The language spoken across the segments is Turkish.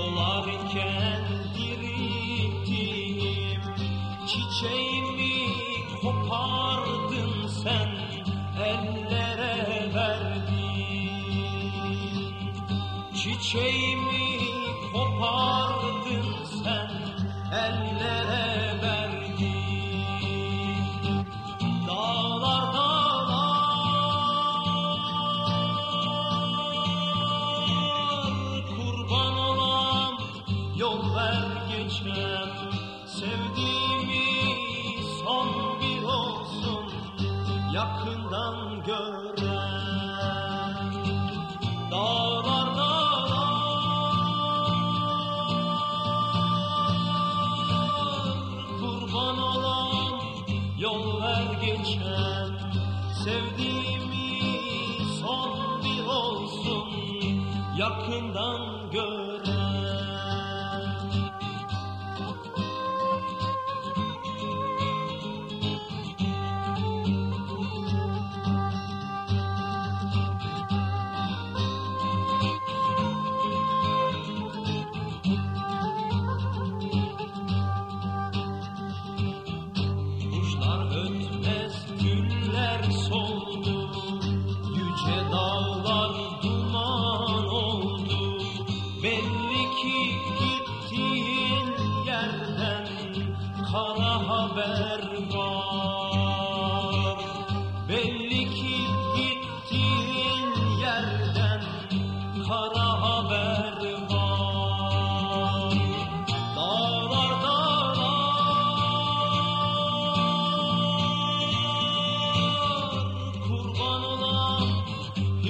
Yaşarken dirittiğim çiçeğimi kopardın sen ellere verdin. Çiçeğimi yakından gören dağlar dağlar. Kurban olam yol ver geçen sevdiğimi son bir olsun yakından gören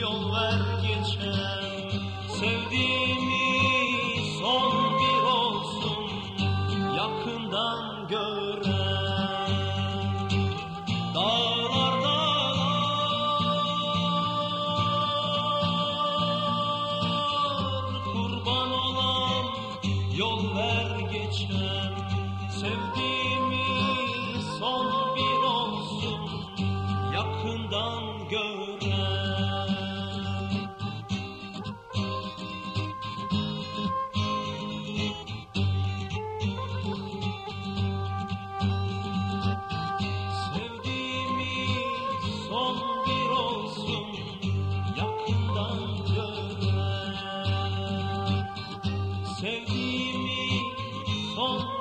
yol ver geçen sevdiğimi son bir olsun yakından gören. Dağlar dağlar kurban olan yol ver geçen sevdiğimi son